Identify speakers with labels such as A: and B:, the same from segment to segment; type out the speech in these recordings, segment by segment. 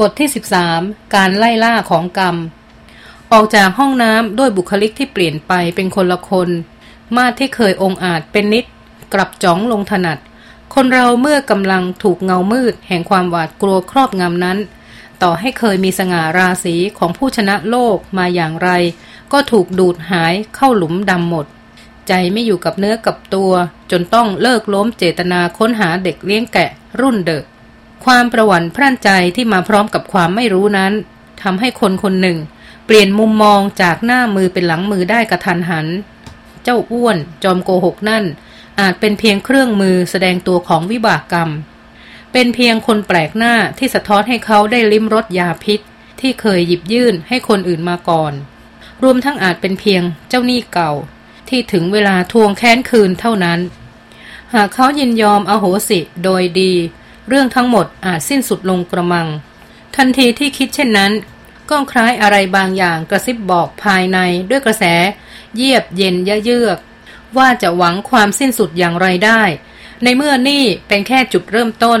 A: บทที่ 13 การไล่ล่าของกรรม ออกจากห้องน้ำด้วยบุคลิกที่เปลี่ยนไปเป็นคนละคน มาที่เคยองอาจเป็นนิด กลับจ้องลงถนัด คนเราเมื่อกำลังถูกเงามืด แห่งความหวาดกลัวครอบงำนั้น ต่อให้เคยมีสง่าราศีของผู้ชนะโลกมาอย่างไร ก็ถูกดูดหายเข้าหลุมดำหมด ใจไม่อยู่กับเนื้อกับตัว จนต้องเลิกล้มเจตนาค้นหาเด็กเลี้ยงแกะรุ่นเด็ก ความประวัติพร่านใจที่มาพร้อมกับความไม่รู้นั้นทำให้คนคนหนึ่ง เปลี่ยนมุมมองจากหน้ามือเป็นหลังมือได้กระทันหัน เจ้าอ้วน จอมโกหกนั่น อาจเป็นเพียงเครื่องมือแสดงตัวของวิบากกรรม เป็นเพียงคนแปลกหน้าที่สะท้อนให้เขาได้ลิ้มรสยาพิษ ที่เคยหยิบยื่นให้คนอื่นมาก่อน รวมทั้งอาจเป็นเพียงเจ้าหนี้เก่า ที่ถึงเวลาทวงแค้นคืนเท่านั้น หากเขายินยอมอโหสิโดยดี เรื่องทั้งหมดอาจสิ้นสุดลงกระมัง ทันทีที่คิดเช่นนั้น ก็คล้ายอะไรบางอย่างกระซิบบอกภายในด้วยกระแส เยียบเย็นยะเยือก ว่าจะหวังความสิ้นสุดอย่างไรได้ ในเมื่อนี่เป็นแค่จุดเริ่มต้น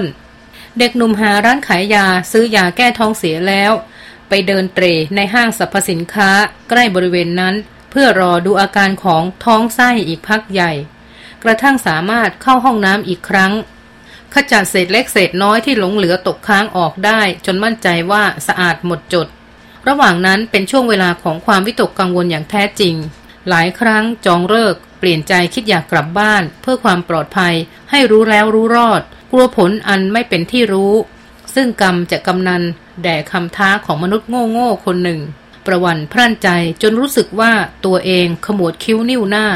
A: เด็กหนุ่มหาร้านขายยาซื้อยาแก้ท้องเสียแล้ว ไปเดินเตรในห้างสรรพสินค้าใกล้บริเวณนั้น เพื่อรอดูอาการของท้องไส้อีกพักใหญ่ กระทั่งสามารถเข้าห้องน้ำอีกครั้ง ขจัดเศษเล็กเศษน้อยที่หลงเหลือตกค้างออกได้ จนมั่นใจว่าสะอาดหมดจด ระหว่างนั้นเป็นช่วงเวลาของความวิตกกังวลอย่างแท้จริง หลายครั้งจองเลิก เปลี่ยนใจคิดอยากกลับบ้าน เพื่อความปลอดภัย ให้รู้แล้วรู้รอด กลัวผลอันไม่เป็นที่รู้ ซึ่งกรรมจะกำนัน แด่คำท้าของมนุษย์โง่โง่คนหนึ่ง ประวันพรั่นใจจนรู้สึกว่าตัวเองขมวดคิ้วนิ้วหน้า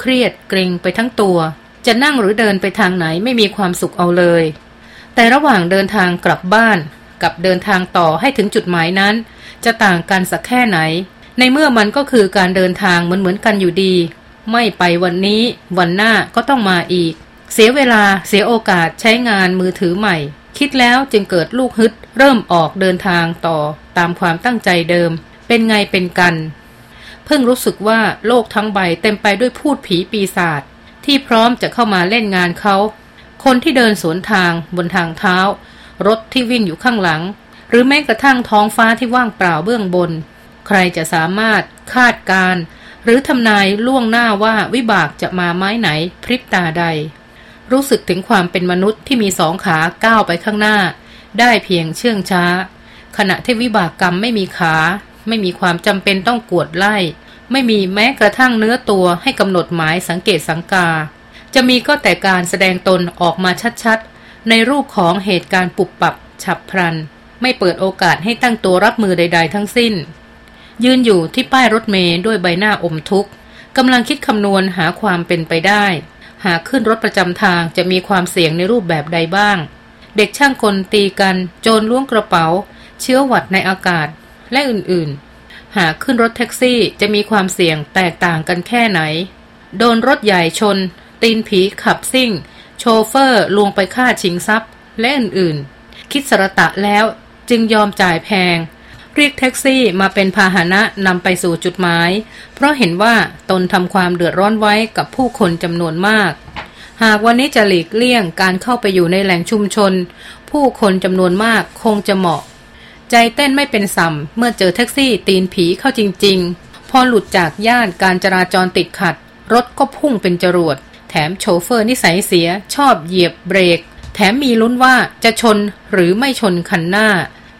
A: เครียดเกรงไปทั้งตัว จะนั่งหรือเดินไปทางไหนไม่มีความสุขเอาเลย แต่ระหว่างเดินทางกลับบ้านกับเดินทางต่อให้ถึงจุดหมายนั้น จะต่างกันสักแค่ไหน ในเมื่อมันก็คือการเดินทางเหมือนเหมือนกันอยู่ดี ไม่ไปวันนี้วันหน้าก็ต้องมาอีก เสียเวลาเสียโอกาสใช้งานมือถือใหม่ คิดแล้วจึงเกิดลูกฮึด เริ่มออกเดินทางต่อ ตามความตั้งใจเดิม เป็นไงเป็นกัน เพิ่งรู้สึกว่าโลกทั้งใบเต็มไปด้วยพูดผีปีศาจ ที่พร้อมจะเข้ามาเล่นงานเขา คนที่เดินสวนทางบนทางเท้า รถที่วิ่งอยู่ข้างหลัง หรือแม้กระทั่งท้องฟ้าที่ว่างเปล่าเบื้องบน ใครจะสามารถคาดการ หรือทำนายล่วงหน้าว่าวิบากจะมาไม้ไหนพริบตาใด รู้สึกถึงความเป็นมนุษย์ที่มีสองขาก้าวไปข้างหน้า ได้เพียงเชื่องช้า ขณะที่วิบากกรรมไม่มีขา ไม่มีความจำเป็นต้องกวดไล่ ไม่มีแม้กระทั่งเนื้อตัวให้กำหนดหมายสังเกตสังกา จะมีก็แต่การแสดงตนออกมาชัดๆ ในรูปของเหตุการณ์ปุบปับฉับพลัน ไม่เปิดโอกาสให้ตั้งตัวรับมือใด ๆ ทั้งสิ้น ยืนอยู่ที่ป้ายรถเมย์ด้วยใบหน้าอมทุกข์กำลังคิดคำนวณหาความเป็นไปได้ หากขึ้นรถประจำทางจะมีความเสี่ยงในรูปแบบใดบ้าง เด็กช่างกลตีกัน โจรล้วงกระเป๋า เชื้อหวัดในอากาศ และอื่นๆ หากขึ้นรถแท็กซี่จะมีความเสี่ยงแตกต่างกันแค่ไหน โดนรถใหญ่ชน ตีนผีขับซิ่ง โชเฟอร์ลวงไปฆ่าชิงทรัพย์ และอื่นๆ คิดสระตะแล้วจึงยอมจ่ายแพง เรียกแท็กซี่มาเป็นพาหนะนำไปสู่จุดหมาย เพราะเห็นว่าตนทำความเดือดร้อนไว้กับผู้คนจำนวนมาก หากวันนี้จะหลีกเลี่ยงการเข้าไปอยู่ในแหล่งชุมชน ผู้คนจำนวนมากคงจะเหมาะ ใจเต้นไม่เป็นสัมเมื่อเจอแท็กซี่ตีนผีเข้าจริง ๆ พอหลุดจากย่านการจราจรติดขัด รถก็พุ่งเป็นจรวด แถมโชเฟอร์นิสัยเสีย ชอบเหยียบเบรก แถมมีลุ้นว่าจะชนหรือไม่ชนคันหน้า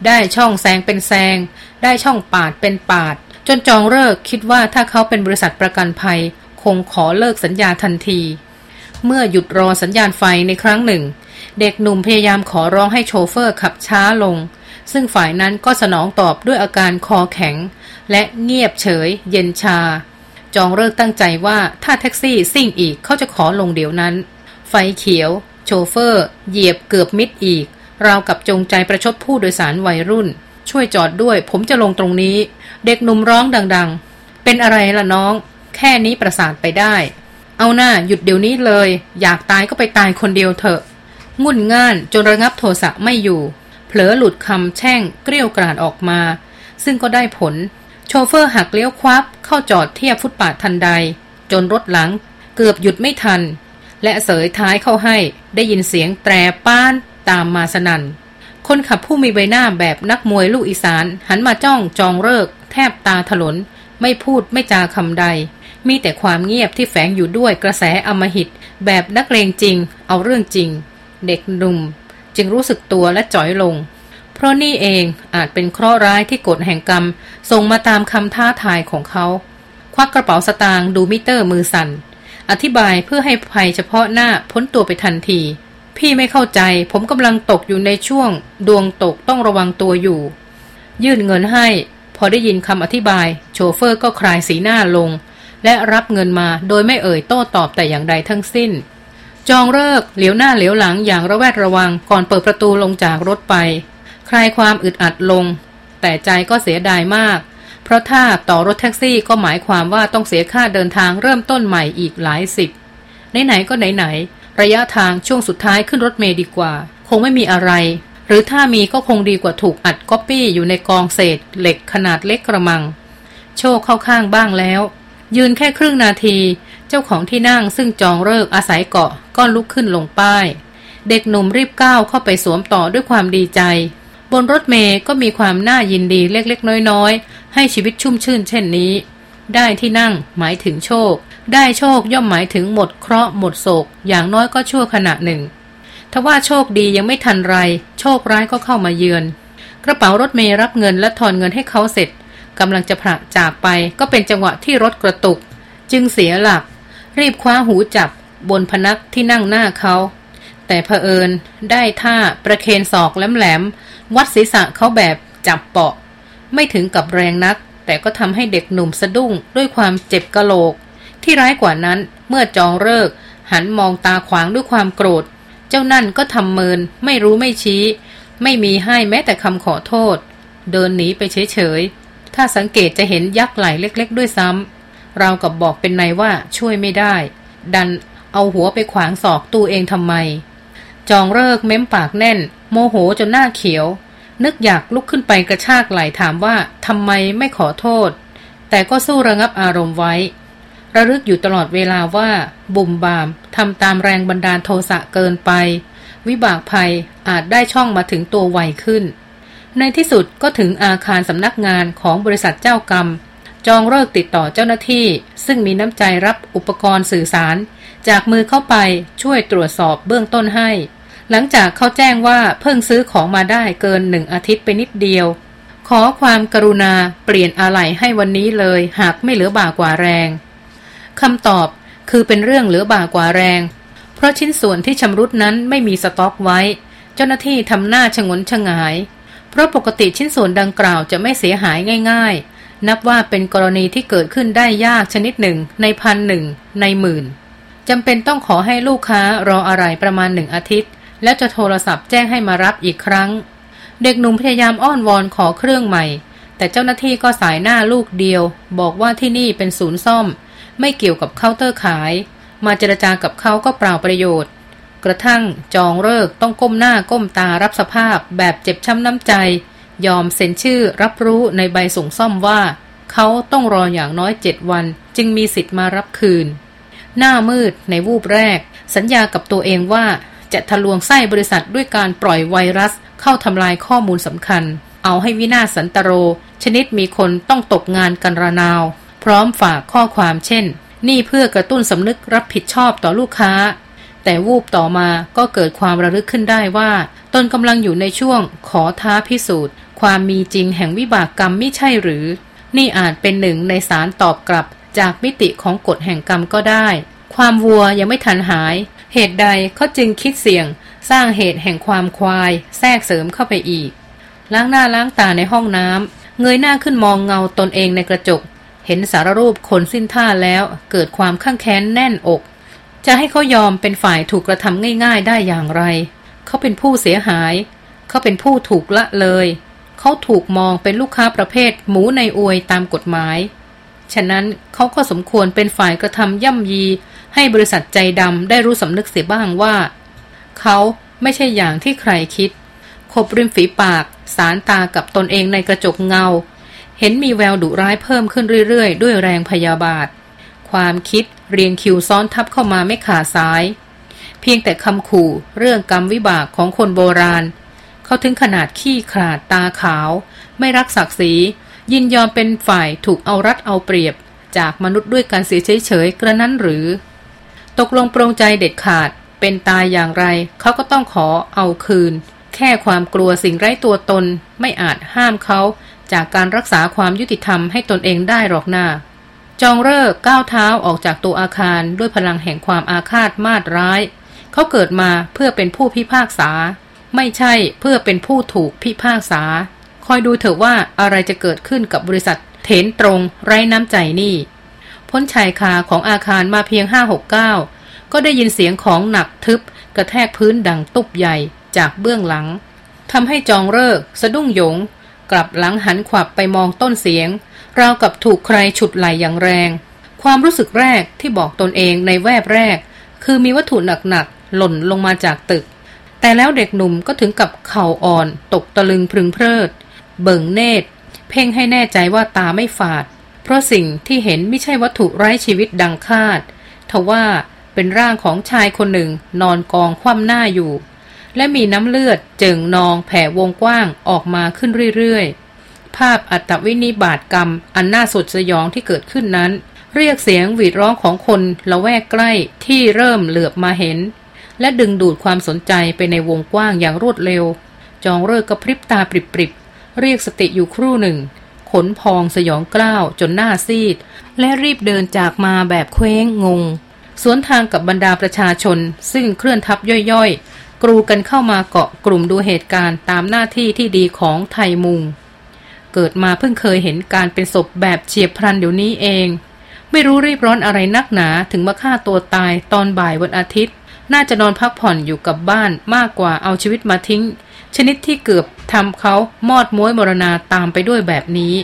A: ได้ช่องแซงเป็นแซง ได้ช่องปาดเป็นปาด จนจองเลิกคิดว่าถ้าเขาเป็นบริษัทประกันภัย คงขอเลิกสัญญาทันที เมื่อหยุดรอสัญญาณไฟในครั้งหนึ่ง เด็กหนุ่มพยายามขอร้องให้โชเฟอร์ขับช้าลง ซึ่งฝ่ายนั้นก็สนองตอบด้วยอาการคอแข็ง และเงียบเฉย เย็นชา จองเลิกตั้งใจว่าถ้าแท็กซี่ซิ่งอีกเขาจะขอลงเดี๋ยวนั้น ไฟเขียว โชเฟอร์ เหยียบเกือบมิดอีก ราวกับจงใจประชดผู้โดยสารวัยรุ่น ช่วยจอดด้วย ผมจะลงตรงนี้ เด็กหนุ่มร้องดังๆ เป็นอะไรล่ะน้อง แค่นี้ประสาทไปได้ เอาหน้าหยุดเดี๋ยวนี้เลย อยากตายก็ไปตายคนเดียวเถอะงุ่นง่านจนระงับโทสะไม่อยู่ ผลอหลุดคำแช่งเกลี้ยกราดออกมา ซึ่งก็ได้ผล โชเฟอร์หักเลี้ยวควับเข้าจอดเทียบฟุตปาททันใด จนรถหลัง เกือบหยุดไม่ทัน และเสยท้ายเข้าให้ได้ยินเสียงแตรป้านตามมาสนัน่น คนขับผู้มีใบหน้าแบบนักมวยลูกอีสาน หันมาจ้องจองเลิก แทบตาถลน ไม่พูดไม่จาคำใด มีแต่ความเงียบที่แฝงอยู่ด้วยกระแสอมหิต แบบนักเลงจริง เอาเรื่องจริง เด็กหนุ่ม จึงรู้สึกตัวและจ่อยลง เพราะนี่เองอาจเป็นเคราะห์ร้ายที่กฎแห่งกรรมส่งมาตามคำท้าทายของเขา ควักกระเป๋าสตางค์ดูมิเตอร์มือสั่น อธิบายเพื่อให้ภัยเฉพาะหน้าพ้นตัวไปทันที พี่ไม่เข้าใจผมกำลังตกอยู่ในช่วง ดวงตกต้องระวังตัวอยู่ ยื่นเงินให้ พอได้ยินคำอธิบาย โชเฟอร์ก็คลายสีหน้าลง และรับเงินมาโดยไม่เอ่ยโต้ตอบแต่อย่างใดทั้งสิ้น จองเลิกเหลียวหน้าเหลียวหลังอย่างระแวดระวังก่อนเปิดประตูลงจากรถไป คลายความอึดอัดลง แต่ใจก็เสียดายมาก เพราะถ้าต่อรถแท็กซี่ก็หมายความว่าต้องเสียค่าเดินทางเริ่มต้นใหม่อีกหลายสิบไหนๆก็ไหนๆระยะทางช่วงสุดท้ายขึ้นรถเมล์ดีกว่า คงไม่มีอะไร หรือถ้ามีก็คงดีกว่าถูกอัดก๊อปปี้อยู่ในกองเศษ เหล็กขนาดเล็กกระมัง โชคเข้าข้างบ้างแล้ว ยืนแค่ครึ่งนาที เจ้าของที่นั่งซึ่งจองเลิกอาศัยเกาะก็ลุกขึ้นลงป้าย เด็กหนุ่มรีบก้าวเข้าไปสวมต่อด้วยความดีใจ บนรถเมย์ก็มีความน่ายินดีเล็กๆ น้อยๆ ให้ชีวิตชุ่มชื่นเช่นนี้ ได้ที่นั่งหมายถึงโชค ได้โชคย่อมหมายถึงหมดเคราะห์หมดโศก อย่างน้อยก็ชั่วขณะหนึ่งถ้าว่าโชคดียังไม่ทันไร โชคร้ายก็เข้ามาเยือน กระเป๋ารถเมย์รับเงินและทอนเงินให้เขาเสร็จกำลังจะผละจากไปก็เป็นจังหวะที่รถกระตุก จึงเสียหลัก รีบคว้าหูจับบนพนักที่นั่งหน้าเขา แต่เผอิญได้ท่าประเคนศอกแหลมๆวัดศีรษะเขาแบบจับเปาะ ไม่ถึงกับแรงนัก แต่ก็ทำให้เด็กหนุ่มสะดุ้งด้วยความเจ็บกะโหลก ที่ร้ายกว่านั้นเมื่อจองเลิก หันมองตาขวางด้วยความโกรธ เจ้านั่นก็ทำเมิน ไม่รู้ไม่ชี้ ไม่มีให้แม้แต่คำขอโทษ เดินหนีไปเฉยๆถ้าสังเกตจะเห็นยักษ์ไหลเล็ก ๆ ด้วยซ้ำ เรากับบอกเป็นนายว่าช่วยไม่ได้ ดันเอาหัวไปขวางศอกตู้เองทำไม จองเลิกเม้มปากแน่น โมโหจนหน้าเขียว นึกอยากลุกขึ้นไปกระชากไหลถามว่าทำไมไม่ขอโทษ แต่ก็สู้ระงับอารมณ์ไว้ ระลึกอยู่ตลอดเวลาว่า บุ่มบามทำตามแรงบันดาลโทสะเกินไป วิบากภัยอาจได้ช่องมาถึงตัวไวขึ้น ในที่สุดก็ถึงอาคารสำนักงานของบริษัทเจ้ากรรม จองเลิกติดต่อเจ้าหน้าที่ ซึ่งมีน้ำใจรับอุปกรณ์สื่อสาร จากมือเข้าไปช่วยตรวจสอบเบื้องต้นให้ หลังจากเขาแจ้งว่าเพิ่งซื้อของมาได้เกินหนึ่งอาทิตย์ไปนิดเดียว ขอความกรุณาเปลี่ยนอะไหล่ให้วันนี้เลยหากไม่เหลือบ่ากว่าแรงคำตอบคือเป็นเรื่องเหลือบ่ากว่าแรง เพราะชิ้นส่วนที่ชำรุดนั้นไม่มีสต็อกไว้ เจ้าหน้าที่ทำหน้าชงนชงาย เพราะปกติชิ้นส่วนดังกล่าวจะไม่เสียหายง่าย นับว่าเป็นกรณีที่เกิดขึ้นได้ยากชนิดหนึ่ง ในพันหนึ่งในหมื่นจำเป็นต้องขอให้ลูกค้ารออะไรประมาณหนึ่งอาทิตย์ แล้วจะโทรศัพท์แจ้งให้มารับอีกครั้ง เด็กหนุ่มพยายามอ้อนวอนขอเครื่องใหม่ แต่เจ้าหน้าที่ก็สายหน้าลูกเดียว บอกว่าที่นี่เป็นศูนย์ซ่อม ไม่เกี่ยวกับเคาน์เตอร์ขาย มาเจรจากับเขาก็เปล่าประโยชน์ กระทั่งจองเลิกต้องก้มหน้าก้มตารับสภาพแบบเจ็บช้ำน้ำใจ ยอมเซ็นชื่อรับรู้ในใบส่งซ่อมว่า เขาต้องรออย่างน้อยเจ็ดวัน จึงมีสิทธิ์มารับคืน หน้ามืดในวูบแรก สัญญากับตัวเองว่าจะทะลวงไส้บริษัทด้วยการปล่อยไวรัส เข้าทำลายข้อมูลสำคัญ เอาให้วินาศสันตโร ชนิดมีคนต้องตกงานกันระนาว พร้อมฝากข้อความเช่น นี่เพื่อกระตุ้นสำนึกรับผิดชอบต่อลูกค้า แต่วูบต่อมาก็เกิดความระลึกขึ้นได้ว่า ตนกำลังอยู่ในช่วงขอท้าพิสูจน์ ความมีจริงแห่งวิบากกรรมไม่ใช่หรือ นี่อาจเป็นหนึ่งในสารตอบกลับจากมิติของกฎแห่งกรรมก็ได้ ความวัวยังไม่ทันหาย เหตุใดเขาจึงคิดเสี่ยง สร้างเหตุแห่งความควาย แทรกเสริมเข้าไปอีก ล้างหน้าล้างตาในห้องน้ำเงยหน้าขึ้นมองเงาตนเองในกระจก เห็นสารรูปคนสิ้นท่าแล้ว เกิดความข้างแค้นแน่นอก จะให้เขายอมเป็นฝ่ายถูกกระทำง่าย ๆ ได้อย่างไร เขาเป็นผู้เสียหาย เขาเป็นผู้ถูกละเลย เขาถูกมองเป็นลูกค้าประเภทหมูในอวยตามกฎหมาย ฉะนั้นเขาก็สมควรเป็นฝ่ายกระทำย่ำยี ให้บริษัทใจดำได้รู้สำนึกเสียบ้างว่า เขาไม่ใช่อย่างที่ใครคิด ขบริมฝีปาก สารตากับตนเองในกระจกเงา เห็นมีแววดุร้ายเพิ่มขึ้นเรื่อยๆ ด้วยแรงพยาบาท ความคิดเรียงคิวซ้อนทับเข้ามาไม่ขาดสาย เพียงแต่คำขู่เรื่องกรรมวิบากของคนโบราณ เขาถึงขนาดขี้ขลาดตาขาว ไม่รักศักดิ์ศรียินยอมเป็นฝ่ายถูกเอารัดเอาเปรียบ จากมนุษย์ด้วยการเสียเฉยๆกระนั้นหรือ ตกลงปรงใจเด็ดขาดเป็นตายอย่างไร เขาก็ต้องขอเอาคืน แค่ความกลัวสิ่งไร้ตัวตนไม่อาจห้ามเขาจากการรักษาความยุติธรรมให้ตนเองได้หรอกหน้า จองเลิกก้าวเท้าออกจากตัวอาคารด้วยพลังแห่งความอาฆาตมาดร้าย เขาเกิดมาเพื่อเป็นผู้พิพากษา ไม่ใช่เพื่อเป็นผู้ถูกพิพากษา คอยดูเถอะว่าอะไรจะเกิดขึ้นกับบริษัทเถนตรงไร้น้ำใจนี่ พ้นชายคาของอาคารมาเพียงห้าหกเก้าก็ได้ยินเสียงของหนักทึบ กระแทกพื้นดังตุบใหญ่จากเบื้องหลังทำให้จองเลิกสะดุ้งหยง กลับหลังหันขวับไปมองต้นเสียง ราวกับถูกใครฉุดไหลอย่างแรง ความรู้สึกแรกที่บอกตนเองในแวบแรก คือมีวัตถุหนักๆหล่นลงมาจากตึก แต่แล้วเด็กหนุ่มก็ถึงกับเข่าอ่อนตกตะลึงพึงเพลิด เบิ่งเนตร เพ่งให้แน่ใจว่าตาไม่ฝาด เพราะสิ่งที่เห็นไม่ใช่วัตถุไร้ชีวิตดังคาดทว่าเป็นร่างของชายคนหนึ่งนอนกองคว่ำหน้าอยู่ และมีน้ำเลือดเจิ่งนองแผ่วงกว้างออกมาขึ้นเรื่อยๆ ภาพอัตวินิบาตกรรมอันน่าสดสยองที่เกิดขึ้นนั้น เรียกเสียงหวีดร้องของคนละแวกใกล้ที่เริ่มเหลือบมาเห็น และดึงดูดความสนใจไปในวงกว้างอย่างรวดเร็ว จองเลิกกระพริบตาปริบๆ เรียกสติอยู่ครู่หนึ่ง ขนพองสยองกล้าวจนหน้าซีด และรีบเดินจากมาแบบเคว้งงง สวนทางกับบรรดาประชาชน ซึ่งเคลื่อนทับย่อยๆ กรูกันเข้ามาเกาะกลุ่มดูเหตุการณ์ตามหน้าที่ที่ดีของไทยมุง เกิดมาเพิ่งเคยเห็นการเป็นศพแบบเฉียบพลันเดี๋ยวนี้เอง ไม่รู้รีบร้อนอะไรนักหนาถึงมาฆ่าตัวตายตอนบ่ายวันอาทิตย์ น่าจะนอนพักผ่อนอยู่กับบ้านมากกว่าเอาชีวิตมาทิ้ง ชนิดที่เกือบทำเขามอดม้วยมรณาตามไปด้วยแบบนี้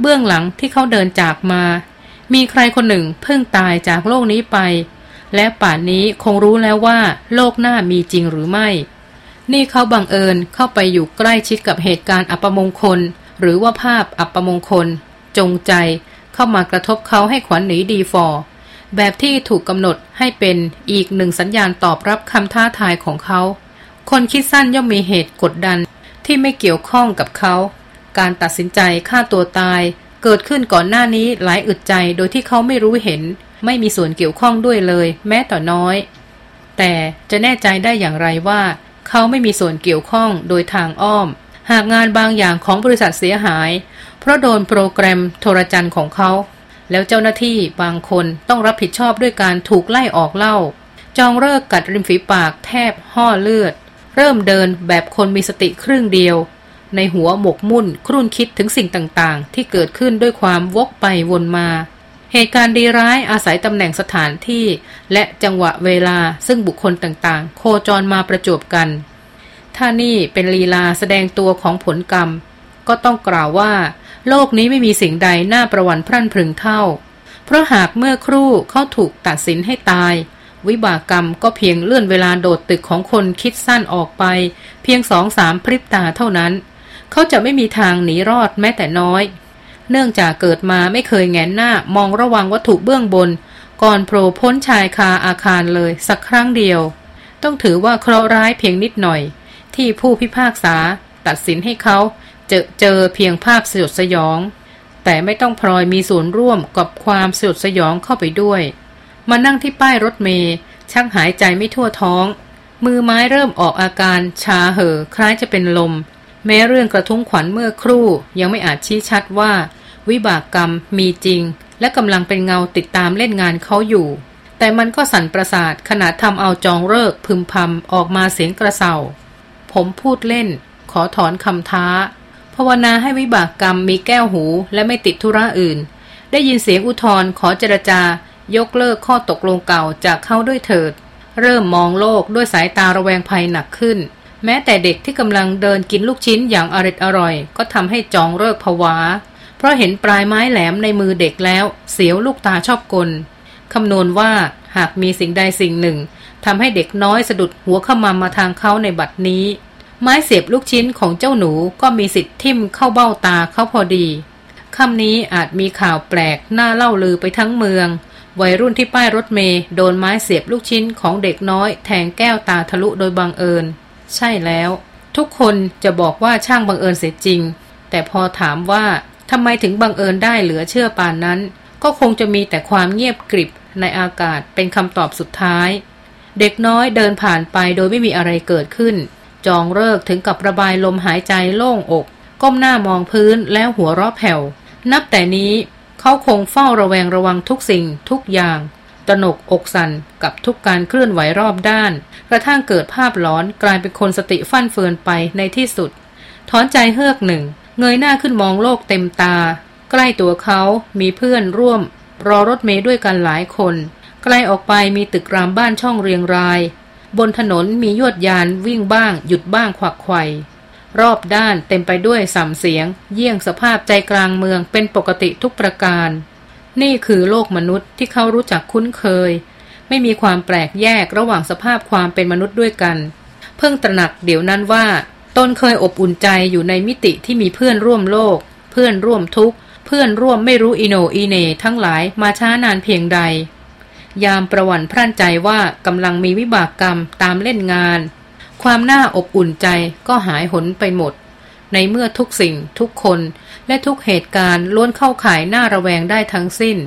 A: เบื้องหลังที่เขาเดินจากมา มีใครคนหนึ่งเพิ่งตายจากโลกนี้ไป และป่านนี้คงรู้แล้วว่า โลกหน้ามีจริงหรือไม่ นี่เขาบังเอิญเข้าไปอยู่ใกล้ชิดกับเหตุการณ์อัปมงคล หรือว่าภาพอัปมงคล จงใจเข้ามากระทบเขาให้ขวัญหนีดีฟอร์ แบบที่ถูกกำหนดให้เป็นอีกหนึ่งสัญญาณตอบรับคำท้าทายของเขา คนคิดสั้นย่อมมีเหตุกดดันที่ไม่เกี่ยวข้องกับเขา การตัดสินใจฆ่าตัวตาย เกิดขึ้นก่อนหน้านี้หลายอึดใจโดยที่เขาไม่รู้เห็น ไม่มีส่วนเกี่ยวข้องด้วยเลย แม้แต่น้อย แต่จะแน่ใจได้อย่างไรว่า เขาไม่มีส่วนเกี่ยวข้องโดยทางอ้อม หากงานบางอย่างของบริษัทเสียหาย เพราะโดนโปรแกรมโทรจันของเขา แล้วเจ้าหน้าที่บางคนต้องรับผิดชอบด้วยการถูกไล่ออกเล่า จองเลิกกัดริมฝีปากแทบห่อเลือด เริ่มเดินแบบคนมีสติครึ่งเดียว ในหัวหมกมุ่นครุ่นคิดถึงสิ่งต่างๆ ที่เกิดขึ้นด้วยความวกไปวนมา เหตุการณ์ดีร้ายอาศัยตำแหน่งสถานที่ และจังหวะเวลาซึ่งบุคคลต่างๆ โคจรมาประจบกัน ถ้านี่เป็นลีลาแสดงตัวของผลกรรม ก็ต้องกล่าวว่า โลกนี้ไม่มีสิ่งใดน่าประวันพรั่นพรึงเท่า เพราะหากเมื่อครู่เขาถูกตัดสินให้ตาย วิบากกรรมก็เพียงเลื่อนเวลาโดดตึกของคนคิดสั้นออกไป เพียงสองสามพริบตาเท่านั้น เขาจะไม่มีทางหนีรอดแม้แต่น้อย เนื่องจากเกิดมาไม่เคยแงนหน้ามองระวังวัตถุเบื้องบน ก่อนโผล่พ้นชายคาอาคารเลยสักครั้งเดียว ต้องถือว่าเคราะห์ร้ายเพียงนิดหน่อย ที่ผู้พิพากษาตัดสินให้เขา เจอเจอเพียงภาพสยดสยอง แต่ไม่ต้องพลอยมีส่วนร่วมกับความสยดสยองเข้าไปด้วย มานั่งที่ป้ายรถเมย์ชักหายใจไม่ทั่วท้อง มือไม้เริ่มออกอาการชาเห่อคล้ายจะเป็นลม แม้เรื่องกระทุ้งขวัญเมื่อครู่ ยังไม่อาจชี้ชัดว่า วิบากกรรมมีจริง และกำลังเป็นเงาติดตามเล่นงานเขาอยู่ แต่มันก็สั่นประสาทขณะทำเอาจองเลิกพึมพำออกมาเสียงกระเซาผมพูดเล่น ขอถอนคำท้าาวนาให้วิบากกรรมมีแก้วหูและไม่ติดธุระอื่น ได้ยินเสียงอุทธรขอเจรจา ยกเลิกข้อตกลงเก่าจากเขาด้วยเถิด เริ่มมองโลกด้วยสายตาระแวงภัยหนักขึ้น แม้แต่เด็กที่กำลังเดินกินลูกชิ้นอย่างอริดอร่อย ก็ทำให้จองเลิกผวา เพราะเห็นปลายไม้แหลมในมือเด็กแล้ว เสียวลูกตาชอบกลคำนวณว่าหากมีสิ่งใดสิ่งหนึ่งทำให้เด็กน้อยสะดุดหัวขมำมาทางเขาในบัดนี้ ไม้เสียบลูกชิ้นของเจ้าหนูก็มีสิทธิ์ทิ่มเข้าเบ้าตาเขาพอดีคำนี้อาจมีข่าวแปลกน่าเล่าลือไปทั้งเมือง วัยรุ่นที่ป้ายรถเมย์โดนไม้เสียบลูกชิ้นของเด็กน้อย แทงแก้วตาทะลุโดยบังเอิญ ใช่แล้ว ทุกคนจะบอกว่าช่างบังเอิญเสียจริง แต่พอถามว่าทำไมถึงบังเอิญได้เหลือเชื่อปานนั้น ก็คงจะมีแต่ความเงียบกริบในอากาศเป็นคำตอบสุดท้าย เด็กน้อยเดินผ่านไปโดยไม่มีอะไรเกิดขึ้น จองเลิกถึงกับระบายลมหายใจโล่งอก ก้มหน้ามองพื้นแล้วหัวเราะแผ่ว นับแต่นี้เขาคงเฝ้าระแวงระวังทุกสิ่งทุกอย่างตนกอกสันกับทุกการเคลื่อนไหวรอบด้าน กระทั่งเกิดภาพหลอนกลายเป็นคนสติฟั่นเฟือนไปในที่สุด ถอนใจเฮือกหนึ่ง เงยหน้าขึ้นมองโลกเต็มตา ใกล้ตัวเขามีเพื่อนร่วม รอรถเมย์ด้วยกันหลายคน ไกลออกไปมีตึกรามบ้านช่องเรียงราย บนถนนมียวดยานวิ่งบ้าง หยุดบ้างขวักไขว่รอบด้านเต็มไปด้วยสัมเสียง เยี่ยงสภาพใจกลางเมืองเป็นปกติทุกประการ นี่คือโลกมนุษย์ที่เขารู้จักคุ้นเคย ไม่มีความแปลกแยกระหว่างสภาพความเป็นมนุษย์ด้วยกัน เพิ่งตระหนักเดี๋ยวนั้นว่าตนเคยอบอุ่นใจอยู่ในมิติที่มีเพื่อนร่วมโลก เพื่อนร่วมทุกข์ เพื่อนร่วมไม่รู้อิโนอีเนทั้งหลายมาช้านานเพียงใด ยามประวันพรั่นใจว่ากำลังมีวิบากกรรมตามเล่นงาน ความน่าอบอุ่นใจก็หายหนไปหมด ในเมื่อทุกสิ่งทุกคนและทุกเหตุการณ์ล้วนเข้าข่ายหน้าระแวงได้ทั้งสิ้น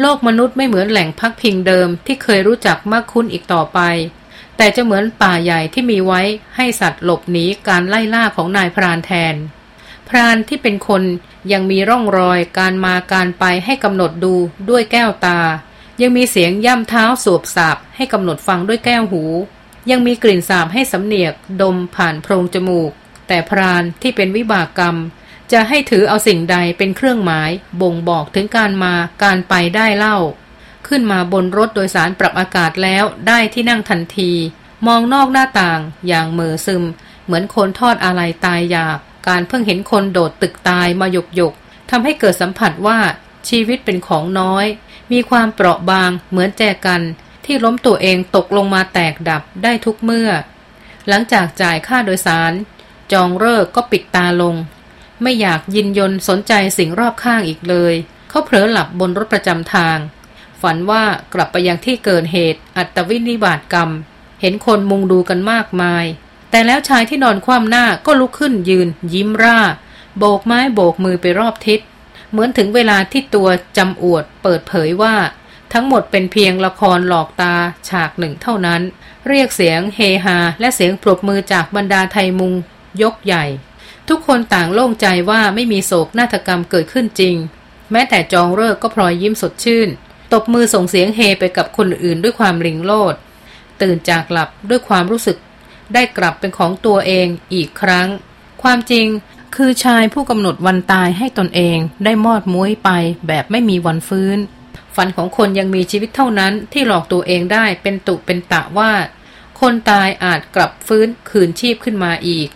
A: โลกมนุษย์ไม่เหมือนแหล่งพักพิงเดิมที่เคยรู้จักมากคุ้นอีกต่อไป แต่จะเหมือนป่าใหญ่ที่มีไว้ให้สัตว์หลบหนีการไล่ล่าของนายพรานแทน พรานที่เป็นคนยังมีร่องรอยการมาการไปให้กำหนดดูด้วยแก้วตา ยังมีเสียงย่ำเท้าสวบสาบให้กำหนดฟังด้วยแก้วหู ยังมีกลิ่นสาบให้สำเนียก ดมผ่านโพรงจมูก แต่พรานที่เป็นวิบากกรรม จะให้ถือเอาสิ่งใดเป็นเครื่องหมาย บ่งบอกถึงการมาการไปได้เล่า ขึ้นมาบนรถโดยสารปรับอากาศแล้วได้ที่นั่งทันที มองนอกหน้าต่าง อย่างเมือซึม เหมือนคนทอดอะไรตายอยาก การเพิ่งเห็นคนโดดตึกตายมาหยกหยกทำให้เกิดสัมผัสว่าชีวิตเป็นของน้อย มีความเปราะบางเหมือนแจกันที่ล้มตัวเองตกลงมาแตกดับได้ทุกเมื่อ หลังจากจ่ายค่าโดยสาร จองเลิกก็ปิดตาลง ไม่อยากยินยนสนใจสิ่งรอบข้างอีกเลย เขาเผลอหลับบนรถประจำทาง ฝันว่ากลับไปยังที่เกิดเหตุอัตวินิบาตกรรม เห็นคนมุงดูกันมากมาย แต่แล้วชายที่นอนคว่ำหน้าก็ลุกขึ้นยืน ยิ้มร่า โบกไม้โบกมือไปรอบทิศ เหมือนถึงเวลาที่ตัวจำอวดเปิดเผยว่า ทั้งหมดเป็นเพียงละครหลอกตาฉากหนึ่งเท่านั้น เรียกเสียงเฮฮาและเสียงปรบมือจากบรรดาไทยมุง ยกใหญ่ ทุกคนต่างโล่งใจว่าไม่มีโศกนาฏกรรมเกิดขึ้นจริง แม้แต่จองเลิกก็พลอยยิ้มสดชื่น ตบมือส่งเสียงเฮไปกับคนอื่นด้วยความริงโลด ตื่นจากหลับด้วยความรู้สึกได้กลับเป็นของตัวเองอีกครั้ง ความจริง คือชายผู้กำหนดวันตายให้ตนเองได้มอดมุ้ยไปแบบไม่มีวันฟื้น ฝันของคนยังมีชีวิตเท่านั้นที่หลอกตัวเองได้เป็นตุเป็นตะว่า คนตายอาจกลับฟื้นคืนชีพขึ้นมาอีก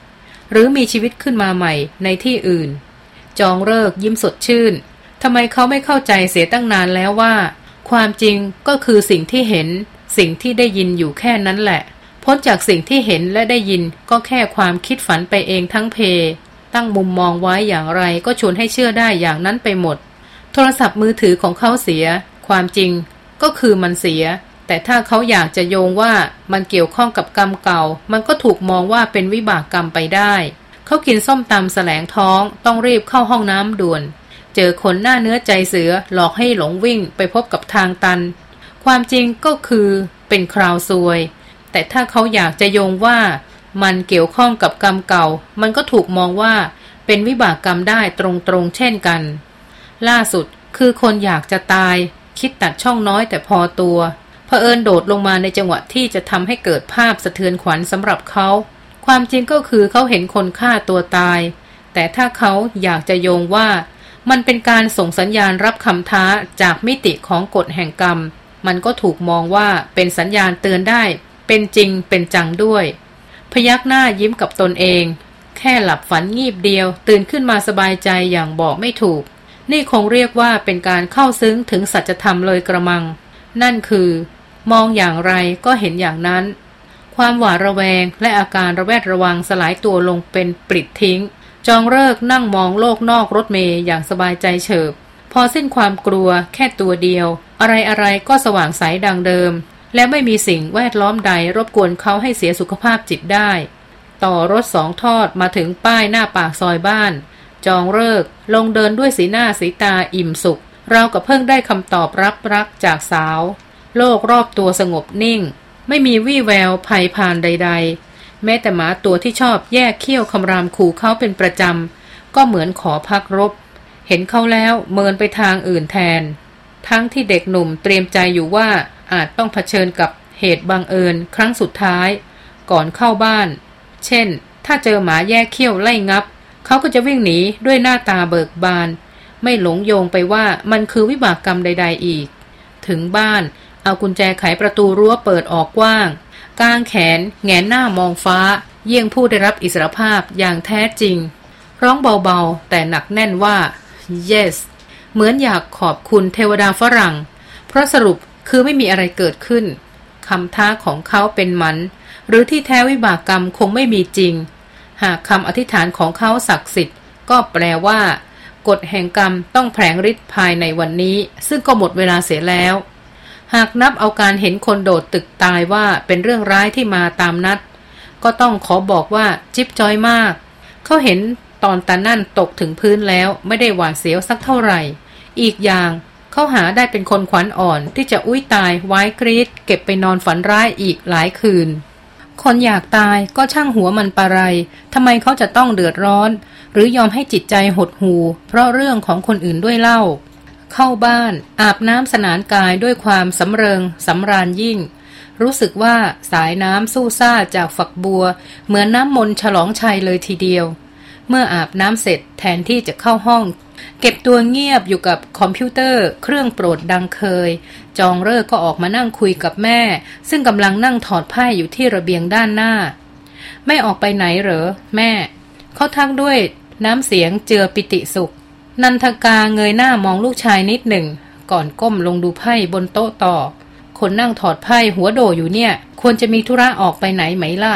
A: หรือมีชีวิตขึ้นมาใหม่ในที่อื่น จองเลิกยิ้มสดชื่นทำไมเขาไม่เข้าใจเสียตั้งนานแล้วว่า ความจริงก็คือสิ่งที่เห็น สิ่งที่ได้ยินอยู่แค่นั้นแหละพ้นจากสิ่งที่เห็นและได้ยินก็แค่ความคิดฝันไปเองทั้งเพ ตั้งมุมมองไว้อย่างไรก็ชวนให้เชื่อได้อย่างนั้นไปหมด โทรศัพท์มือถือของเขาเสีย ความจริงก็คือมันเสีย แต่ถ้าเขาอยากจะโยงว่ามันเกี่ยวข้องกับกรรมเก่า มันก็ถูกมองว่าเป็นวิบากกรรมไปได้ เขากินส้มตำแสลงท้อง ต้องรีบเข้าห้องน้ำด่วน เจอคนหน้าเนื้อใจเสือหลอกให้หลงวิ่งไปพบกับทางตัน ความจริงก็คือเป็นคราวซวย แต่ถ้าเขาอยากจะโยงว่า มันเกี่ยวข้องกับกรรมเก่า มันก็ถูกมองว่าเป็นวิบากกรรมได้ตรงๆเช่นกัน ล่าสุดคือคนอยากจะตาย คิดตัดช่องน้อยแต่พอตัวเผอิญโดดลงมาในจังหวะที่จะทำให้เกิดภาพสะเทือนขวัญสำหรับเขา ความจริงก็คือเขาเห็นคนฆ่าตัวตาย แต่ถ้าเขาอยากจะโยงว่า มันเป็นการส่งสัญญาณรับคำท้าจากมิติของกฎแห่งกรรม มันก็ถูกมองว่าเป็นสัญญาณเตือนได้ เป็นจริงเป็นจังด้วย พยักหน้ายิ้มกับตนเอง แค่หลับฝันงีบเดียว ตื่นขึ้นมาสบายใจอย่างบอกไม่ถูก นี่คงเรียกว่าเป็นการเข้าซึ้งถึงสัจธรรมเลยกระมัง นั่นคือ มองอย่างไรก็เห็นอย่างนั้น ความหวาดระแวงและอาการระแวดระวังสลายตัวลงเป็นปลิดทิ้ง จองเลิกนั่งมองโลกนอกรถเมย์อย่างสบายใจเฉิบพอสิ้นความกลัวแค่ตัวเดียว อะไรอะไรก็สว่างใสดังเดิม และไม่มีสิ่งแวดล้อมใดรบกวนเขาให้เสียสุขภาพจิตได้ ต่อรถสองทอดมาถึงป้ายหน้าปากซอยบ้าน จองเลิกลงเดินด้วยสีหน้าสีตาอิ่มสุข เรากับเพิ่งได้คำตอบรับรักจากสาว โลกรอบตัวสงบนิ่ง ไม่มีวี่แววภัยผ่านใด ๆ แม้แต่หมาตัวที่ชอบแยกเขี้ยวคำรามขู่เขาเป็นประจำ ก็เหมือนขอพักรบ เห็นเขาแล้วเมินไปทางอื่นแทน ทั้งที่เด็กหนุ่มเตรียมใจอยู่ว่าอาจต้องเผชิญกับเหตุบังเอิญครั้งสุดท้าย ก่อนเข้าบ้าน เช่น ถ้าเจอหมาแยกเขี้ยวไล่งับ เขาก็จะวิ่งหนีด้วยหน้าตาเบิกบาน ไม่หลงโยงไปว่ามันคือวิบากกรรมใด ๆ อีก ถึงบ้าน เอากุญแจไขประตูรั้วเปิดออกกว้างกางแขน แงนหน้ามองฟ้า เยี่ยงผู้ได้รับอิสรภาพอย่างแท้จริง ร้องเบาๆ แต่หนักแน่นว่า yes เหมือนอยากขอบคุณเทวดาฝรั่ง เพราะสรุป คือไม่มีอะไรเกิดขึ้นคำท้าของเขาเป็นมัน หรือที่แท้วิบากกรรมคงไม่มีจริง หากคำอธิษฐานของเขาศักดิ์สิทธิ์ ก็แปลว่า กฎแห่งกรรมต้องแผลงฤทธิ์ภายในวันนี้ ซึ่งก็หมดเวลาเสียแล้ว หากนับเอาการเห็นคนโดดตึกตายว่าเป็นเรื่องร้ายที่มาตามนัด ก็ต้องขอบอกว่าจิ๊บจอยมาก เขาเห็นตอนตานั่นตกถึงพื้นแล้วไม่ได้หวาดเสียวสักเท่าไหร่ อีกอย่าง เขาหาได้เป็นคนขวัญอ่อนที่จะอุ้ยตายไว้กรีดเก็บไปนอนฝันร้ายอีกหลายคืน คนอยากตายก็ช่างหัวมันปะไรทำไมเขาจะต้องเดือดร้อน หรือยอมให้จิตใจหดหู เพราะเรื่องของคนอื่นด้วยเล่า เข้าบ้าน อาบน้ำสนานกายด้วยความสำเริงสำราญยิ่ง รู้สึกว่าสายน้ำสู้ซ่าจากฝักบัว เหมือนน้ำมนฉลองชัยเลยทีเดียว เมื่ออาบน้ำเสร็จแทนที่จะเข้าห้อง เก็บตัวเงียบอยู่กับคอมพิวเตอร์ เครื่องโปรดดังเคย จองเลิกก็ออกมานั่งคุยกับแม่ ซึ่งกำลังนั่งถอดผ้าอยู่ที่ระเบียงด้านหน้า ไม่ออกไปไหนเหรอ แม่ เขาทักด้วยน้ำเสียงเจือปิติสุข นันทกาเงยหน้ามองลูกชายนิดหนึ่ง ก่อนก้มลงดูไพ่บนโต๊ะต่อ คนนั่งถอดไพ่หัวโดอยู่เนี่ย ควรจะมีธุระออกไปไหนไหมล่ะ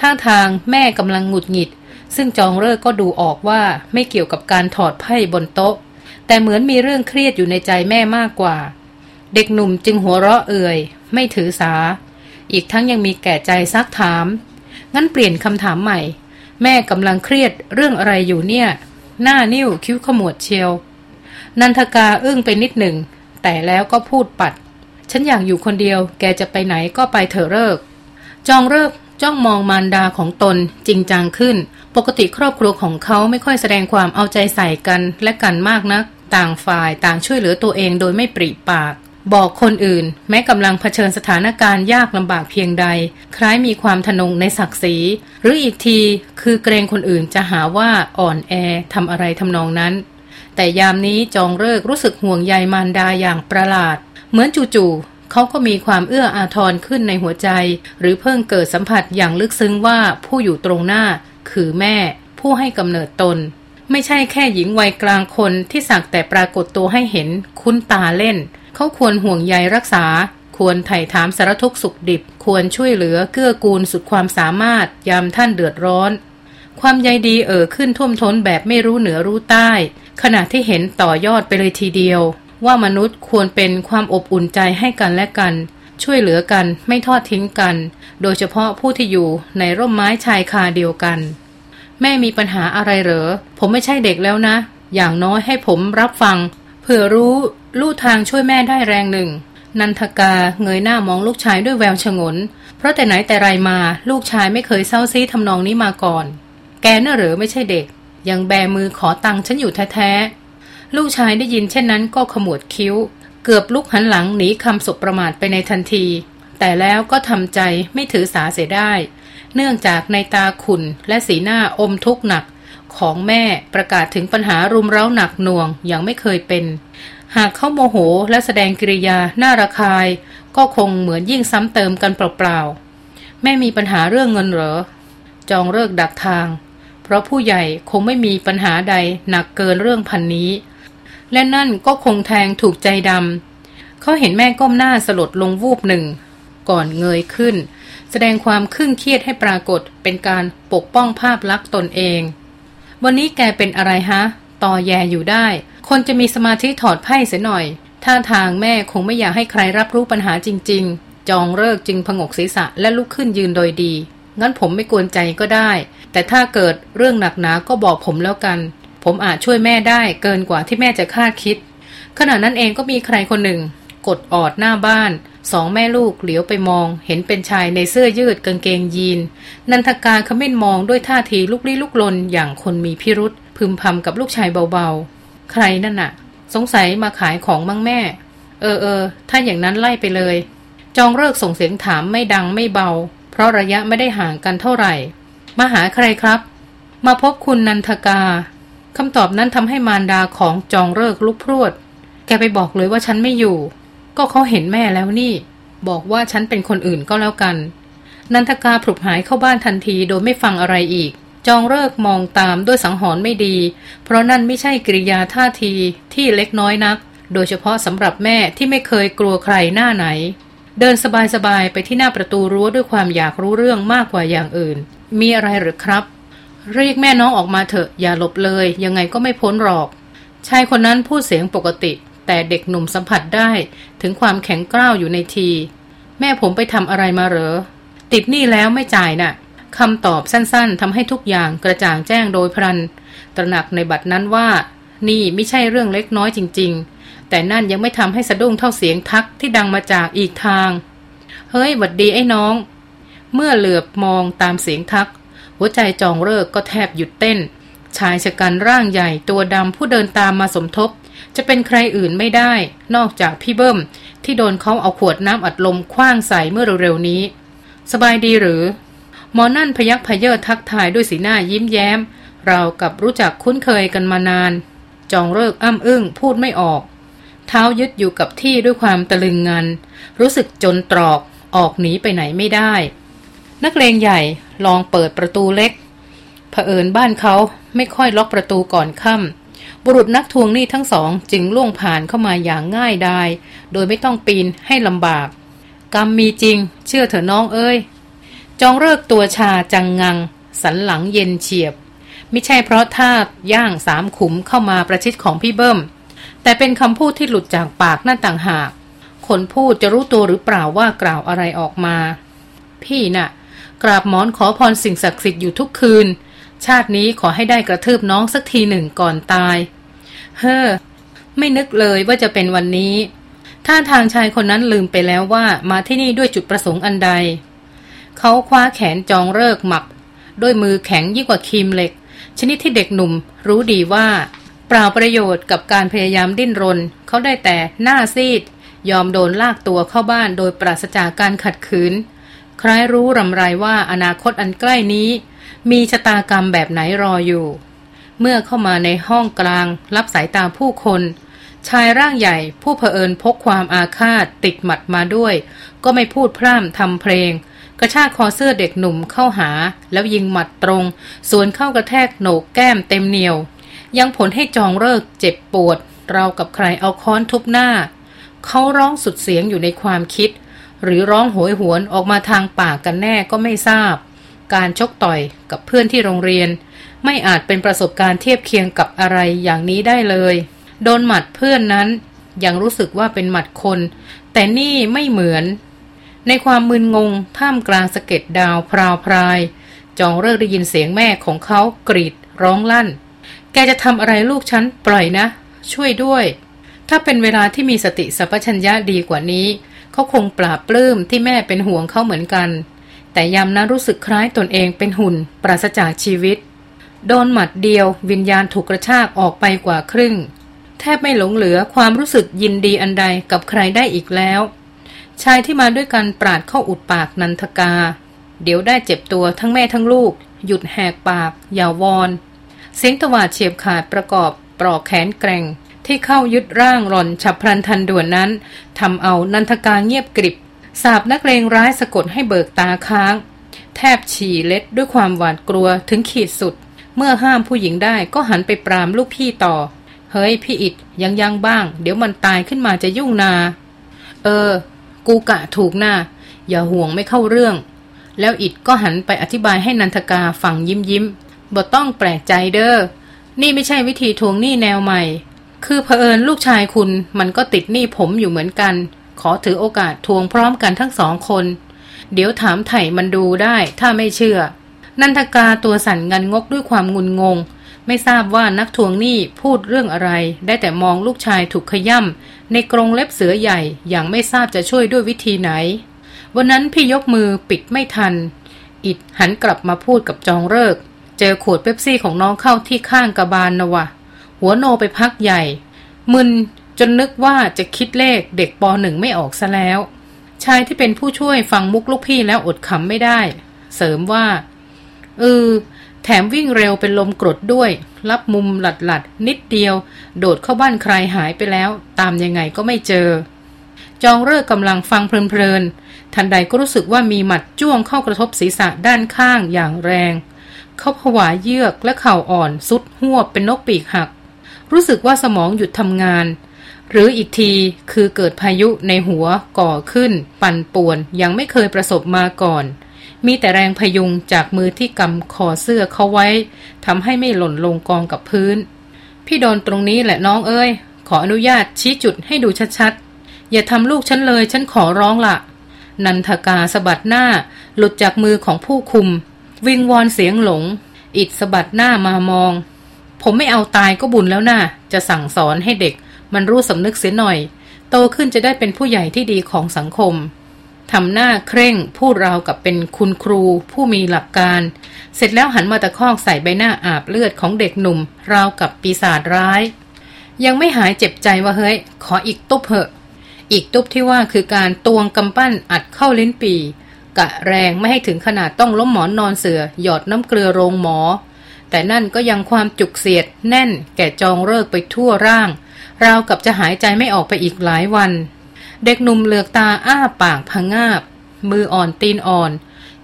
A: ท่าทางแม่กำลังหงุดหงิด ซึ่งจองเลิกก็ดูออกว่าไม่เกี่ยวกับการถอดไพ่บนโต๊ะ แต่เหมือนมีเรื่องเครียดอยู่ในใจแม่มากกว่า เด็กหนุ่มจึงหัวเราะเอื่อยไม่ถือสา อีกทั้งยังมีแก่ใจซักถาม งั้นเปลี่ยนคำถามใหม่ แม่กำลังเครียดเรื่องอะไรอยู่เนี่ย หน้านิ้วคิ้วขมวดเชียว นันทกาอึ้งไปนิดหนึ่ง แต่แล้วก็พูดปัด ฉันอยากอยู่คนเดียว แกจะไปไหนก็ไปเถอะเลิกจองเลิก จ้องมองมารดาของตนจริงจังขึ้น ปกติครอบครัวของเขาไม่ค่อยแสดงความเอาใจใส่กันและกันมากนัก ต่างฝ่ายต่างช่วยเหลือตัวเองโดยไม่ปริปาก บอกคนอื่น แม้กำลังเผชิญสถานการณ์ยากลำบากเพียงใด คล้ายมีความทนงในศักดิ์ศรี หรืออีกทีคือเกรงคนอื่นจะหาว่าอ่อนแอทำอะไรทำนองนั้น แต่ยามนี้จองเลิกรู้สึกห่วงใยมารดาอย่างประหลาด เหมือนจู่ เขาก็มีความเอื้ออาทรขึ้นในหัวใจ หรือเพิ่งเกิดสัมผัสอย่างลึกซึ้งว่าผู้อยู่ตรงหน้า คือแม่ ผู้ให้กำเนิดตน ไม่ใช่แค่หญิงวัยกลางคนที่สักแต่ปรากฏตัวให้เห็น คุ้นตาเล่น เขาควรห่วงใยรักษา ควรไถ่ถามสารทุกสุขดิบ ควรช่วยเหลือเกื้อกูลสุดความสามารถ ยามท่านเดือดร้อน ความใยดีเอ่อขึ้นท่วมท้นแบบไม่รู้เหนือรู้ใต้ ขณะที่เห็นต่อยอดไปเลยทีเดียว ว่ามนุษย์ควรเป็นความอบอุ่นใจให้กันและกัน ช่วยเหลือกันไม่ทอดทิ้งกัน โดยเฉพาะผู้ที่อยู่ในร่มไม้ชายคาเดียวกัน แม่มีปัญหาอะไรเหรอ ผมไม่ใช่เด็กแล้วนะ อย่างน้อยให้ผมรับฟัง เผื่อรู้ลู่ทางช่วยแม่ได้แรงหนึ่ง นันทกาเงยหน้ามองลูกชายด้วยแววฉงน เพราะแต่ไหนแต่ไรมาลูกชายไม่เคยเศร้าซีทำนองนี้มาก่อน แกน่ะเหรอไม่ใช่เด็ก ยังแบมือขอตังค์ฉันอยู่แท้ ลูกชายได้ยินเช่นนั้นก็ขมวดคิ้ว เกือบลุกหันหลังหนีคำสบประมาทไปในทันที แต่แล้วก็ทำใจไม่ถือสาเสียได้ เนื่องจากในตาขุนและสีหน้าอมทุกข์หนัก ของแม่ประกาศถึงปัญหารุมเร้าหนักหน่วงอย่างไม่เคยเป็น หากเขาโมโหและแสดงกิริยาหน้าระคาย ก็คงเหมือนยิ่งซ้ำเติมกันเปล่าๆแม่มีปัญหาเรื่องเงินเหรอ จองเลิกดักทาง เพราะผู้ใหญ่คงไม่มีปัญหาใดหนักเกินเรื่องพันนี้ และนั่นก็คงแทงถูกใจดำเขาเห็นแม่ก้มหน้าสลดลงวูบหนึ่ง ก่อนเงยขึ้น แสดงความครึ่งเครียดให้ปรากฏเป็นการปกป้องภาพลักษณ์ตนเอง วันนี้แกเป็นอะไรฮะ ต่อแยอยู่ได้ คนจะมีสมาธิถอดไพ่เสียหน่อยท่าทางแม่คงไม่อยากให้ใครรับรู้ปัญหาจริง ๆ จองเลิกจึงพงกศีรษะและลุกขึ้นยืนโดยดี งั้นผมไม่กวนใจก็ได้ แต่ถ้าเกิดเรื่องหนักหนาก็บอกผมแล้วกัน ผมอาจช่วยแม่ได้เกินกว่าที่แม่จะคาดคิด ขณะนั้นเองก็มีใครคนหนึ่ง กดออดหน้าบ้านสองแม่ลูกเหลียวไปมอง เห็นเป็นชายในเสื้อยืดกางเกงยีน นันทการขมิ้นมองด้วยท่าทีลุกลี้ลุกลนอย่างคนมีพิรุษพึมพำกับลูกชายเบาๆ ใครนั่นน่ะ สงสัยมาขายของมั่งแม่ เออเออถ้าอย่างนั้นไล่ไปเลย จองเลิกส่งเสียงถามไม่ดังไม่เบา เพราะระยะไม่ได้ห่างกันเท่าไหร่ มาหาใครครับ มาพบคุณนันทกา คำตอบนั้นทำให้มารดาของจองเลิกลุกพรวด แกไปบอกเลยว่าฉันไม่อยู่ ก็เขาเห็นแม่แล้วนี่ บอกว่าฉันเป็นคนอื่นก็แล้วกัน นันทกาผลุบหายเข้าบ้านทันทีโดยไม่ฟังอะไรอีก จองเลิกมองตามด้วยสังหรณ์ไม่ดี เพราะนั่นไม่ใช่กริยาท่าทีที่เล็กน้อยนัก โดยเฉพาะสำหรับแม่ที่ไม่เคยกลัวใครหน้าไหน เดินสบายๆไปที่หน้าประตูรั้วด้วยความอยากรู้เรื่องมากกว่าอย่างอื่น มีอะไรหรือครับ เรียกแม่น้องออกมาเถอะอย่าหลบเลย ยังไงก็ไม่พ้นหรอก ชายคนนั้นพูดเสียงปกติ แต่เด็กหนุ่มสัมผัสได้ถึงความแข็งกร้าวอยู่ในที แม่ผมไปทำอะไรมาเหรอ ติดหนี้แล้วไม่จ่ายนะ่ะคำตอบสั้นๆทำให้ทุกอย่างกระจ่างแจ้งโดยพลัน ตระหนักในบัดนั้นว่า นี่ไม่ใช่เรื่องเล็กน้อยจริง ๆ แต่นั่นยังไม่ทำให้สะดุ้งเท่าเสียงทักที่ดังมาจากอีกทาง เฮ้ยหวัดดีไอ้น้อง เมื่อเหลือบมองตามเสียงทัก หัวใจจองเลิกก็แทบหยุดเต้น ชายชะกันร่างใหญ่ตัวดำผู้เดินตามมาสมทบ จะเป็นใครอื่นไม่ได้ นอกจากพี่เบิ้ม ที่โดนเขาเอาขวดน้ำอัดลมคว้างใส่เมื่อเร็วๆนี้ สบายดีหรือ หมอนั่นพยักพเยอทักทายด้วยสีหน้ายิ้มแย้ม เรากับรู้จักคุ้นเคยกันมานาน จองเลิกอ้ำอึ้งพูดไม่ออกเท้ายึดอยู่กับที่ด้วยความตะลึงงัน รู้สึกจนตรอกออกหนีไปไหนไม่ได้ นักเลงใหญ่ ลองเปิดประตูเล็กเผอิญบ้านเขาไม่ค่อยล็อกประตูก่อนค่ำบุรุษนักทวงหนี้ทั้งสองจึงล่วงผ่านเข้ามาอย่างง่ายดายโดยไม่ต้องปีนให้ลำบาก กรรมมีจริง เชื่อเถอะน้องเอ้ย จองเลิกตัวชาจังงัง สันหลังเย็นเฉียบไม่ใช่เพราะท่าย่างสามขุมเข้ามาประชิดของพี่เบิ้ม แต่เป็นคำพูดที่หลุดจากปากนั่นต่างหาก คนพูดจะรู้ตัวหรือเปล่าว่ากล่าวอะไรออกมา พี่นะ่ะ กราบหมอนขอพรสิ่งศักดิ์สิทธิ์อยู่ทุกคืน ชาตินี้ขอให้ได้กระทืบน้องสักทีหนึ่งก่อนตาย เฮ้อ ไม่นึกเลยว่าจะเป็นวันนี้ ท่าทางชายคนนั้นลืมไปแล้วว่ามาที่นี่ด้วยจุดประสงค์อันใด เขาคว้าแขนจองเลิกหมักด้วยมือแข็งยิ่งกว่าคีมเหล็ก ชนิดที่เด็กหนุ่มรู้ดีว่าเปล่าประโยชน์กับการพยายามดิ้นรน เขาได้แต่หน้าซีด ยอมโดนลากตัวเข้าบ้านโดยปราศจากการขัดขืน ใครรู้รำไรว่าอนาคตอันใกล้นี้ มีชะตากรรมแบบไหนรออยู่ เมื่อเข้ามาในห้องกลาง รับสายตาผู้คน ชายร่างใหญ่ผู้เผอิญพกความอาฆาตติดหมัดมาด้วย ก็ไม่พูดพร่ำทำเพลง กระชากคอเสื้อเด็กหนุ่มเข้าหา แล้วยิงหมัดตรง สวนเข้ากระแทกโหนกแก้มเต็มเหนียว ยังผลให้จองเลิกเจ็บปวดเรากับใครเอาค้อนทุบหน้า เขาร้องสุดเสียงอยู่ในความคิด หรือร้องโหยหวนออกมาทางปากกันแน่ก็ไม่ทราบ การชกต่อยกับเพื่อนที่โรงเรียน ไม่อาจเป็นประสบการณ์เทียบเคียงกับอะไรอย่างนี้ได้เลย โดนหมัดเพื่อนนั้นยังรู้สึกว่าเป็นหมัดคน แต่นี่ไม่เหมือน ในความมึนงงท่ามกลางสะเก็ดดาวพราวพราย จองเลิกได้ยินเสียงแม่ของเขากรีดร้องลั่น แกจะทำอะไรลูกฉันปล่อยนะ ช่วยด้วย ถ้าเป็นเวลาที่มีสติสัพพัญญะดีกว่านี้ เขาคงปราบปลื้มที่แม่เป็นห่วงเขาเหมือนกัน แต่ยามนั้นรู้สึกคล้ายตนเองเป็นหุ่น ปราศจากชีวิต โดนหมัดเดียว วิญญาณถูกกระชากออกไปกว่าครึ่ง แทบไม่หลงเหลือความรู้สึกยินดีอันใดกับใครได้อีกแล้ว ชายที่มาด้วยกันปราดเข้าอุดปากนันทกา เดี๋ยวได้เจ็บตัวทั้งแม่ทั้งลูก หยุดแหกปาก อย่าวอน เสียงตวาดเฉียบขาดประกอบปลอกแขนแกร่ง ที่เข้ายึดร่างหล่อนฉับพลันทันด่วนนั้นทำเอานันทกาเงียบกริบสาบนักเลงร้ายสะกดให้เบิกตาค้าง แทบฉี่เล็ดด้วยความหวาดกลัวถึงขีดสุด เมื่อห้ามผู้หญิงได้ก็หันไปปรามลูกพี่ต่อ เฮ้ยพี่อิดยังยังบ้าง เดี๋ยวมันตายขึ้นมาจะยุ่งนา เออ กูกะถูกหน้า อย่าห่วงไม่เข้าเรื่อง แล้วอิดก็หันไปอธิบายให้นันทกาฟังยิ้มยิ้มบ่ต้องแปลกใจเด้อนี่ไม่ใช่วิธีทวงหนี้แนวใหม่ คือเผอิญลูกชายคุณมันก็ติดหนี้ผมอยู่เหมือนกัน ขอถือโอกาสทวงพร้อมกันทั้งสองคน เดี๋ยวถามไถ่มันดูได้ถ้าไม่เชื่อ นันทกาตัวสั่นงันงกด้วยความงุนงง ไม่ทราบว่านักทวงหนี้พูดเรื่องอะไร ได้แต่มองลูกชายถูกขย่ำในกรงเล็บเสือใหญ่อย่างไม่ทราบจะช่วยด้วยวิธีไหน วันนั้นพี่ยกมือปิดไม่ทัน อิดหันกลับมาพูดกับจองเลิก เจอขวดเป๊ปซี่ของน้องเข้าที่ข้างกระบาลนนะวะ หัวโนไปพักใหญ่ มึนจนนึกว่าจะคิดเลขเด็กปหนึ่งไม่ออกซะแล้ว ชายที่เป็นผู้ช่วยฟังมุกลูกพี่แล้วอดขำไม่ได้ เสริมว่าเออแถมวิ่งเร็วเป็นลมกรดด้วย รับมุมหลัดหลัดนิดเดียว โดดเข้าบ้านใครหายไปแล้ว ตามยังไงก็ไม่เจอ จองเลิกกำลังฟังเพลินๆ ทันใดก็รู้สึกว่ามีหมัดจ้วงเข้ากระทบศีรษะด้านข้างอย่างแรง เขาผวาเยือกและเข่าอ่อนสุดหัวเป็นนกปีกหัก รู้สึกว่าสมองหยุดทำงาน หรืออีกทีคือเกิดพายุในหัวก่อขึ้น ปั่นป่วนยังไม่เคยประสบมาก่อน มีแต่แรงพยุงจากมือที่กำคอเสื้อเขาไว้ทำให้ไม่หล่นลงกองกับพื้น พี่โดนตรงนี้แหละน้องเอ้ย ขออนุญาตชี้จุดให้ดูชัดๆ อย่าทำลูกฉันเลยฉันขอร้องละ่ะนันทกาสะบัดหน้า หลุดจากมือของผู้คุม วิงวอนเสียงหลง อิดสะบัดหน้ามามอง ผมไม่เอาตายก็บุญแล้วนะ่ะ จะสั่งสอนให้เด็ก มันรู้สำนึกเสียหน่อย โตขึ้นจะได้เป็นผู้ใหญ่ที่ดีของสังคมทำหน้าเคร่งพูดราวกับเป็นคุณครู ผู้มีหลักการ เสร็จแล้วหันมาตะคอกใส่ใบหน้าอาบเลือดของเด็กหนุ่ม ราวกับปีศาจร้าย ยังไม่หายเจ็บใจว่าเฮ้ย ขออีกตุ๊บเหอะ อีกตุ๊บที่ว่าคือการตวงกำปั้นอัดเข้าลิ้นปี กะแรงไม่ให้ถึงขนาดต้องล้มหมอนนอนเสือ หยอดน้ำเกลือโรงหมอ แต่นั่นก็ยังความจุกเสียดแน่นแก่จองเลิกไปทั่วร่าง ราวกับจะหายใจไม่ออกไปอีกหลายวัน เด็กหนุ่มเหลือกตาอ้าปากพังงาบ มืออ่อนตีนอ่อน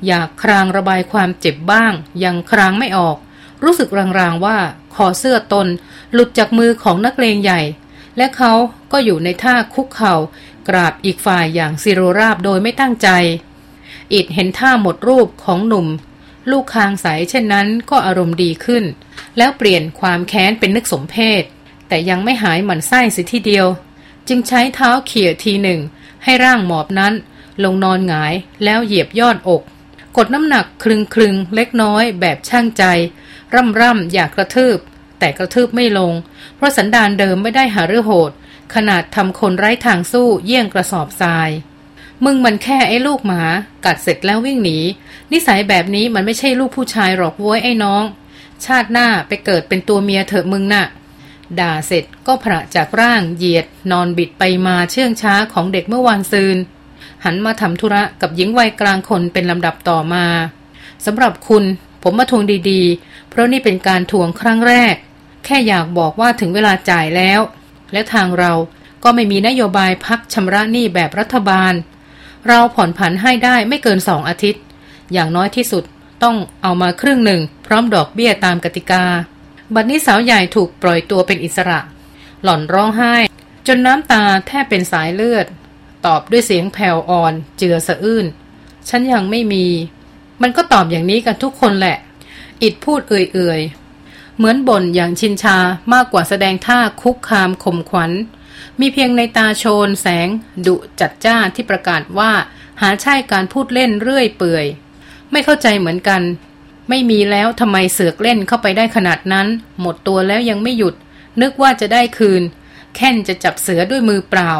A: อยากครางระบายความเจ็บบ้าง ยังครางไม่ออก รู้สึกรางๆว่าคอเสื้อตน หลุดจากมือของนักเลงใหญ่ และเขาก็อยู่ในท่าคุกเขา่ากราบอีกฝ่ายอย่างซิโรราบโดยไม่ตั้งใจอิดเห็นท่าหมดรูปของหนุ่ม ลูกคางใสเช่นนั้นก็อารมณ์ดีขึ้น แล้วเปลี่ยนความแค้นเป็นนึกสมเพศ แต่ยังไม่หายหมันไส้สิทีเดียว จึงใช้เท้าเขี่ยทีหนึ่ง ให้ร่างหมอบนั้น ลงนอนหงายแล้วเหยียบยอดอก กดน้ำหนักคลึงคลึงเล็กน้อยแบบช่างใจ ร่ำร่ำอยากกระทืบ แต่กระทืบไม่ลง เพราะสันดานเดิมไม่ได้หาเรื่องโหด ขนาดทำคนไร้ทางสู้เยี่ยงกระสอบทราย มึงมันแค่ไอ้ลูกหมา กัดเสร็จแล้ววิ่งหนี นิสัยแบบนี้มันไม่ใช่ลูกผู้ชายหรอกว้ยไอ้น้อง ชาติหน้าไปเกิดเป็นตัวเมียเถอะมึงนะ่ะ ด่าเสร็จก็พระจากร่างเหยียด นอนบิดไปมาเชื่องช้าของเด็กเมื่อวานซืน หันมาทำธุระกับหญิงวัยกลางคนเป็นลำดับต่อมาสำหรับคุณผมมาทวงดีๆ เพราะนี่เป็นการทวงครั้งแรก แค่อยากบอกว่าถึงเวลาจ่ายแล้ว และทางเราก็ไม่มีนโยบายพักชำระหนี้แบบรัฐบาล เราผ่อนผันให้ได้ไม่เกินสองอาทิตย์ อย่างน้อยที่สุดต้องเอามาครึ่งหนึ่ง พร้อมดอกเบี้ยตามกติกา บัดนี้สาวใหญ่ถูกปล่อยตัวเป็นอิสระ หล่อนร้องไห้ จนน้ำตาแทบเป็นสายเลือด ตอบด้วยเสียงแผ่วอ่อน เจือสะอื้นฉันยังไม่มี มันก็ตอบอย่างนี้กันทุกคนแหละ อิดพูดเอื่อยๆ เหมือนบ่นอย่างชินชามากกว่าแสดงท่าคุกคามข่มขวัญ มีเพียงในตาโชนแสง ดุจัดจ้าที่ประกาศว่า หาใช่การพูดเล่นเรื่อยเปื่อย ไม่เข้าใจเหมือนกัน ไม่มีแล้วทำไมเสือกเล่นเข้าไปได้ขนาดนั้น หมดตัวแล้วยังไม่หยุด นึกว่าจะได้คืน แค่นจะจับเสือด้วยมือเปล่า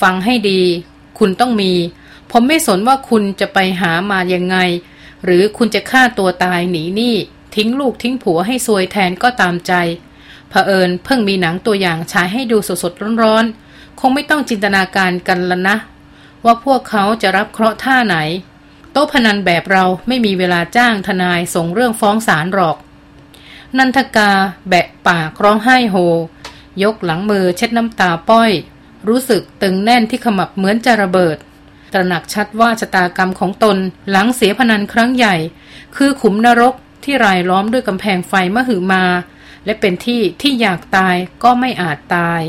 A: ฟังให้ดี คุณต้องมี ผมไม่สนว่าคุณจะไปหามายังไง หรือคุณจะฆ่าตัวตายหนีหนี้ทิ้งลูกทิ้งผัวให้ซวยแทนก็ตามใจ เผอิญเพิ่งมีหนังตัวอย่างฉายให้ดูสดๆร้อนๆ คงไม่ต้องจินตนาการกันละนะ ว่าพวกเขาจะรับเคราะห์ท่าไหน โต๊ะพนันแบบเราไม่มีเวลาจ้างทนายส่งเรื่องฟ้องศาลหรอก นันทกา แบะปากร้องไห้โฮ ยกหลังมือเช็ดน้ำตาป้อย รู้สึกตึงแน่นที่ขมับเหมือนจะระเบิด ตระหนักชัดว่าชะตากรรมของตนหลังเสียพนันครั้งใหญ่ คือขุมนรกที่รายล้อมด้วยกำแพงไฟมหึมา และเป็นที่ที่อยากตายก็ไม่อาจตาย